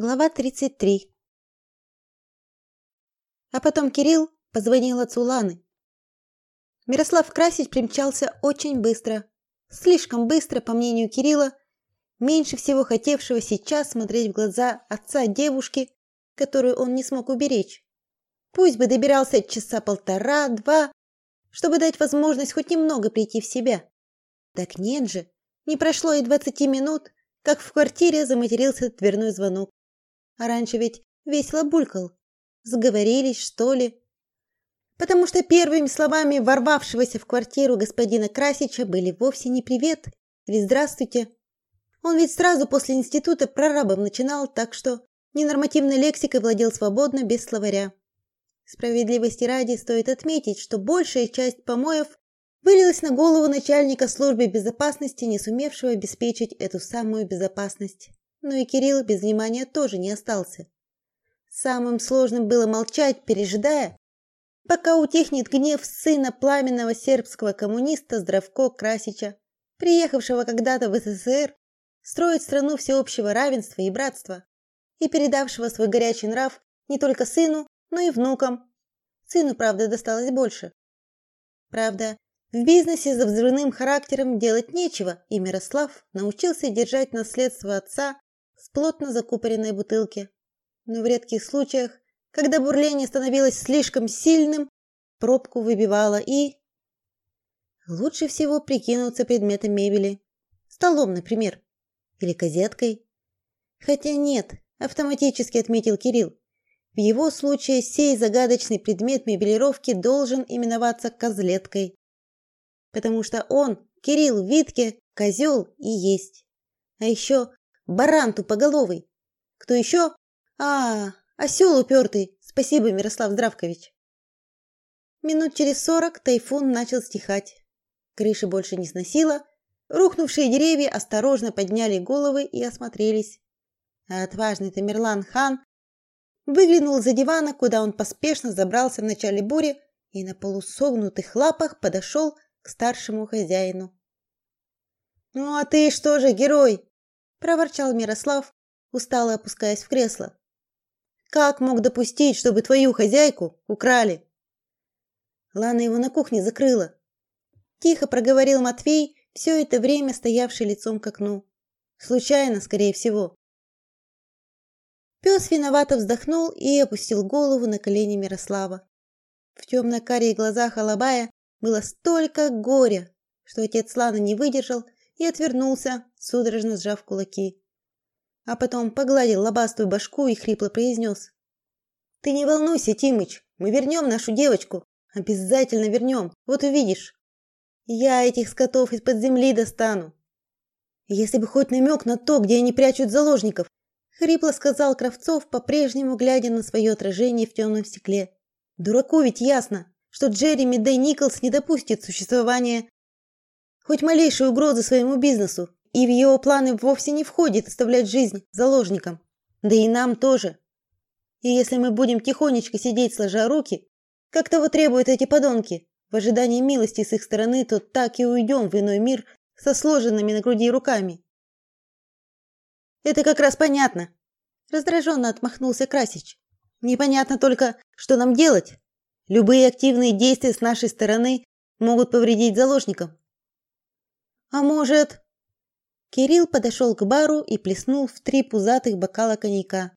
Глава 33. А потом Кирилл позвонил отцу Ланы. Мирослав Красич примчался очень быстро. Слишком быстро, по мнению Кирилла, меньше всего хотевшего сейчас смотреть в глаза отца девушки, которую он не смог уберечь. Пусть бы добирался часа полтора-два, чтобы дать возможность хоть немного прийти в себя. Так нет же, не прошло и двадцати минут, как в квартире заматерился дверной звонок. А раньше ведь весело булькал. Сговорились, что ли? Потому что первыми словами ворвавшегося в квартиру господина Красича были вовсе не привет или здравствуйте. Он ведь сразу после института прорабом начинал, так что ненормативной лексикой владел свободно, без словаря. Справедливости ради стоит отметить, что большая часть помоев вылилась на голову начальника службы безопасности, не сумевшего обеспечить эту самую безопасность. Но и Кирилл без внимания тоже не остался. Самым сложным было молчать, пережидая, пока утихнет гнев сына пламенного сербского коммуниста Здравко Красича, приехавшего когда-то в СССР строить страну всеобщего равенства и братства, и передавшего свой горячий нрав не только сыну, но и внукам. Сыну, правда, досталось больше. Правда, в бизнесе за взрывным характером делать нечего, и Мирослав научился держать наследство отца плотно закупоренной бутылке. Но в редких случаях, когда бурление становилось слишком сильным, пробку выбивало и лучше всего прикинуться предметом мебели, столом, например, или козеткой. Хотя нет, автоматически отметил Кирилл. В его случае сей загадочный предмет мебелировки должен именоваться козлеткой, потому что он, Кирилл Витке, козел и есть. А еще Баран тупоголовый. Кто еще? А, осел упертый. Спасибо, Мирослав Здравкович. Минут через сорок тайфун начал стихать. Крыши больше не сносило. Рухнувшие деревья осторожно подняли головы и осмотрелись. А отважный Тамерлан хан выглянул за дивана, куда он поспешно забрался в начале бури и на полусогнутых лапах подошел к старшему хозяину. Ну а ты что же, герой? Проворчал Мирослав, устало опускаясь в кресло. Как мог допустить, чтобы твою хозяйку украли? Лана его на кухне закрыла. Тихо проговорил Матвей, все это время стоявший лицом к окну. Случайно, скорее всего. Пес виновато вздохнул и опустил голову на колени Мирослава. В темно-карих глазах Алабая было столько горя, что отец Ланы не выдержал и отвернулся, судорожно сжав кулаки. А потом погладил лобастую башку и хрипло произнес. «Ты не волнуйся, Тимыч, мы вернем нашу девочку. Обязательно вернем, вот увидишь. Я этих скотов из-под земли достану. Если бы хоть намек на то, где они прячут заложников, хрипло сказал Кравцов, по-прежнему глядя на свое отражение в темном стекле. Дураку ведь ясно, что Джереми Дэй Николс не допустит существования хоть малейшей угрозы своему бизнесу, и в его планы вовсе не входит оставлять жизнь заложникам. Да и нам тоже. И если мы будем тихонечко сидеть сложа руки, как того требуют эти подонки, в ожидании милости с их стороны, то так и уйдем в иной мир со сложенными на груди руками. Это как раз понятно, раздраженно отмахнулся Красич. Непонятно только, что нам делать. Любые активные действия с нашей стороны могут повредить заложникам. А может, Кирилл подошел к бару и плеснул в три пузатых бокала коньяка.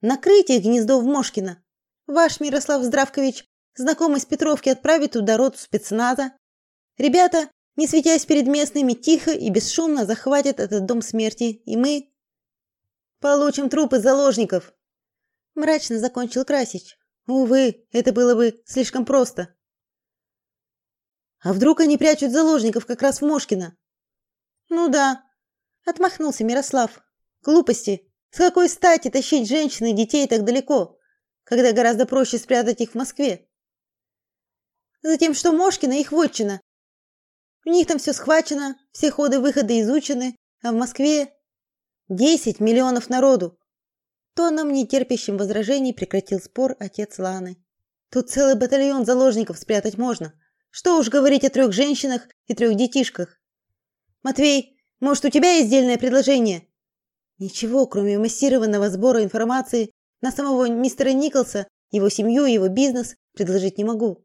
Накрыть их гнездо в Мошкино. Ваш Мирослав Здравкович, знакомый с Петровки, отправит туда роту спецназа. Ребята, не светясь перед местными, тихо и бесшумно захватят этот дом смерти, и мы получим трупы заложников. Мрачно закончил Красич. Увы, это было бы слишком просто. А вдруг они прячут заложников как раз в Мошкино? Ну да, отмахнулся Мирослав. Глупости. С какой стати тащить женщин и детей так далеко, когда гораздо проще спрятать их в Москве? Затем, что Мошкина их вотчина. У них там все схвачено, все ходы-выходы изучены, а в Москве десять миллионов народу. Тоном нетерпящим возражений прекратил спор отец Ланы. Тут целый батальон заложников спрятать можно. Что уж говорить о трех женщинах и трех детишках. Матвей, может, у тебя есть дельное предложение? Ничего, кроме массированного сбора информации на самого мистера Николса, его семью и его бизнес предложить не могу.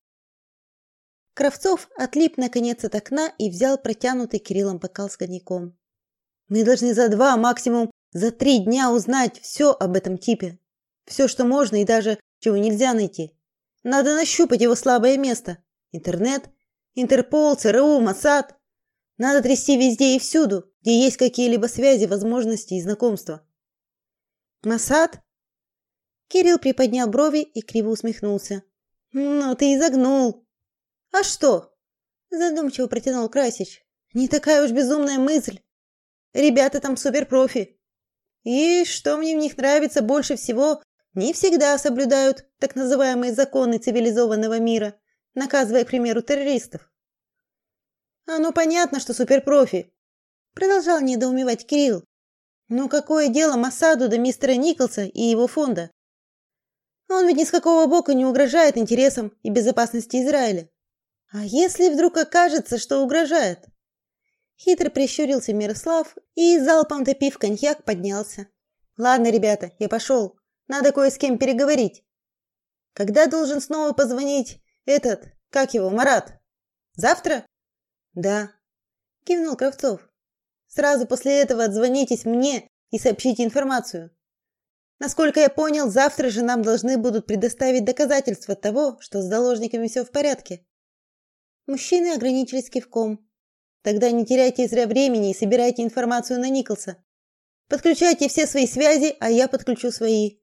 Кравцов отлип наконец от окна и взял протянутый Кириллом бокал с коньяком. Мы должны за два, максимум за три дня узнать все об этом типе. Все, что можно и даже чего нельзя найти. Надо нащупать его слабое место. Интернет, Интерпол, ЦРУ, Моссад. Надо трясти везде и всюду, где есть какие-либо связи, возможности и знакомства. Моссад? Кирилл приподнял брови и криво усмехнулся. Ну, ты изогнул. А что? Задумчиво протянул Красич. Не такая уж безумная мысль. Ребята там суперпрофи. И что мне в них нравится больше всего, не всегда соблюдают так называемые законы цивилизованного мира, наказывая, к примеру, террористов. А ну понятно, что суперпрофи, продолжал недоумевать Кирилл. Ну какое дело Масаду до мистера Николса и его фонда? Он ведь ни с какого бока не угрожает интересам и безопасности Израиля. А если вдруг окажется, что угрожает? Хитро прищурился Мирослав и залпом допив коньяк поднялся. Ладно, ребята, я пошел. Надо кое с кем переговорить. Когда должен снова позвонить этот, как его, Марат? Завтра? Да, кивнул Кравцов. Сразу после этого отзвонитесь мне и сообщите информацию. Насколько я понял, завтра же нам должны будут предоставить доказательства того, что с заложниками все в порядке. Мужчины ограничились кивком. Тогда не теряйте зря времени и собирайте информацию на Николса. Подключайте все свои связи, а я подключу свои.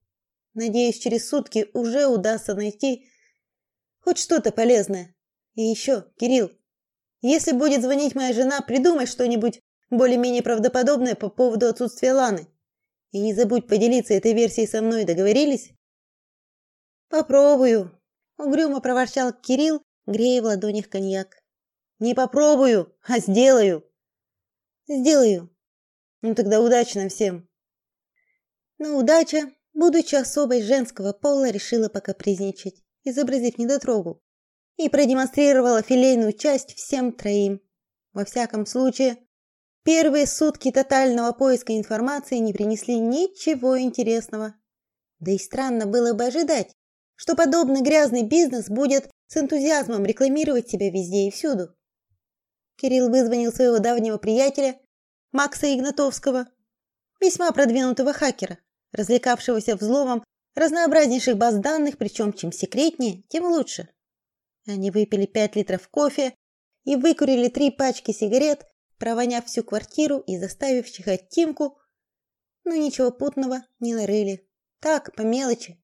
Надеюсь, через сутки уже удастся найти хоть что-то полезное. И еще, Кирилл, если будет звонить моя жена, придумай что-нибудь более-менее правдоподобное по поводу отсутствия Ланы. И не забудь поделиться этой версией со мной, договорились? Попробую, угрюмо проворчал Кирилл, грея в ладонях коньяк. Не попробую, а сделаю. Сделаю. Ну тогда удачи нам всем. Но удача, будучи особой женского пола, решила пока призничать, изобразив недотрогу, и продемонстрировала филейную часть всем троим. Во всяком случае, Первые сутки тотального поиска информации не принесли ничего интересного. Да и странно было бы ожидать, что подобный грязный бизнес будет с энтузиазмом рекламировать себя везде и всюду. Кирилл вызвонил своего давнего приятеля Макса Игнатовского, весьма продвинутого хакера, развлекавшегося взломом разнообразнейших баз данных, причем чем секретнее, тем лучше. Они выпили пять литров кофе и выкурили три пачки сигарет провоняв всю квартиру и заставив чихать Тимку, но ничего путного не нарыли. Так, по мелочи.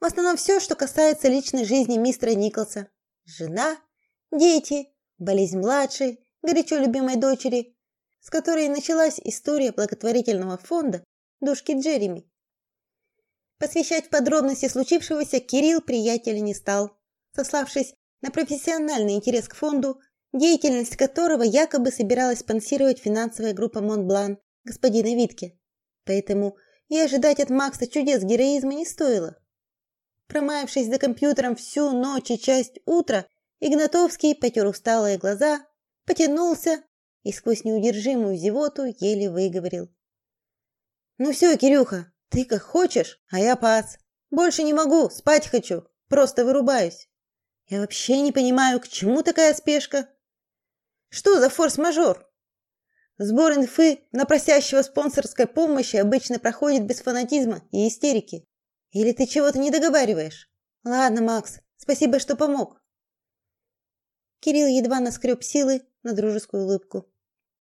В основном все, что касается личной жизни мистера Николса. Жена, дети, болезнь младшей, горячо любимой дочери, с которой началась история благотворительного фонда душки Джереми. Посвящать в подробности случившегося Кирилл приятеля не стал, сославшись на профессиональный интерес к фонду деятельность которого якобы собиралась спонсировать финансовая группа Монблан господина Витке. Поэтому и ожидать от Макса чудес героизма не стоило. Промаявшись за компьютером всю ночь и часть утра, Игнатовский потер усталые глаза, потянулся и сквозь неудержимую зевоту еле выговорил: "Ну все, Кирюха, ты как хочешь, а я пас. Больше не могу, спать хочу, просто вырубаюсь. Я вообще не понимаю, к чему такая спешка. Что за форс-мажор? Сбор инфы на просящего спонсорской помощи обычно проходит без фанатизма и истерики. Или ты чего-то не договариваешь? Ладно, Макс, спасибо, что помог. Кирилл едва наскреб силы на дружескую улыбку.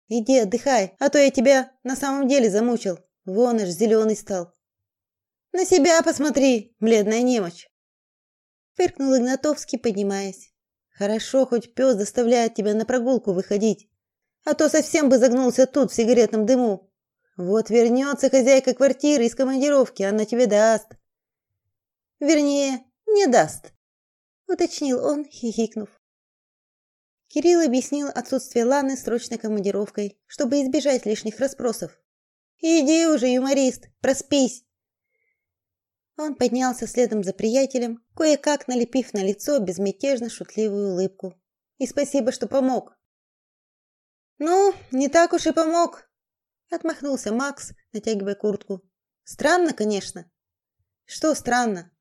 Иди отдыхай, а то я тебя на самом деле замучил. Вон аж зеленый стал. На себя посмотри, бледная немочь. Фыркнул Игнатовский, поднимаясь. Хорошо, хоть пес заставляет тебя на прогулку выходить. А то совсем бы загнулся тут в сигаретном дыму. Вот вернется хозяйка квартиры из командировки, она тебе даст. Вернее, не даст, уточнил он, хихикнув. Кирилл объяснил отсутствие Ланы срочной командировкой, чтобы избежать лишних расспросов. Иди уже, юморист, проспись. Он поднялся следом за приятелем, кое-как налепив на лицо безмятежно шутливую улыбку. И спасибо, что помог. Ну, не так уж и помог, отмахнулся Макс, натягивая куртку. Странно, конечно. Что странно?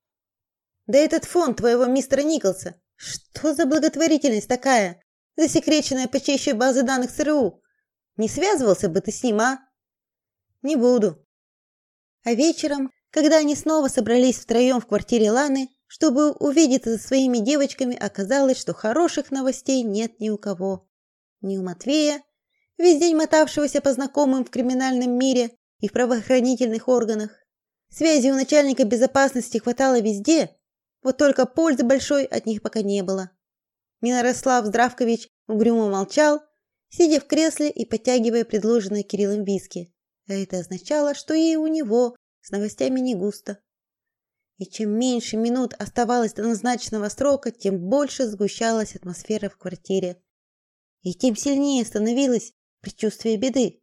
Да этот фонд твоего мистера Николса. Что за благотворительность такая, засекреченная почище базы данных ЦРУ? Не связывался бы ты с ним, а? Не буду. А вечером, когда они снова собрались втроем в квартире Ланы, чтобы увидеться со своими девочками, оказалось, что хороших новостей нет ни у кого. Ни у Матвея, весь день мотавшегося по знакомым в криминальном мире и в правоохранительных органах. Связи у начальника безопасности хватало везде, вот только пользы большой от них пока не было. Мирослав Здравкович угрюмо молчал, сидя в кресле и подтягивая предложенное Кириллом виски. Это означало, что и у него с новостями не густо. И чем меньше минут оставалось до назначенного срока, тем больше сгущалась атмосфера в квартире. И тем сильнее становилось предчувствие беды.